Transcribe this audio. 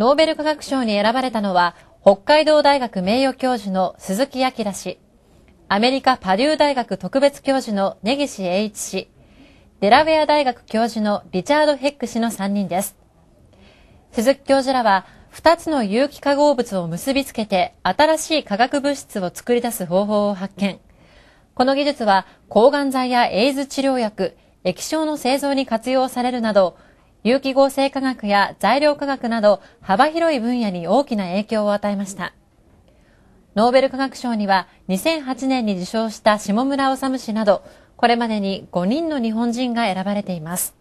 ノーベル化学賞に選ばれたのは、北海道大学名誉教授の鈴木明氏、アメリカパデュー大学特別教授の根岸英一氏、デラウェア大学教授のリチャード・ヘック氏の3人です。鈴木教授らは、2つの有機化合物を結びつけて新しい化学物質を作り出す方法を発見。この技術は抗がん剤やエイズ治療薬、液晶の製造に活用されるなど、有機合成化学や材料化学など幅広い分野に大きな影響を与えました。ノーベル化学賞には2008年に受賞した下村治氏など、これまでに5人の日本人が選ばれています。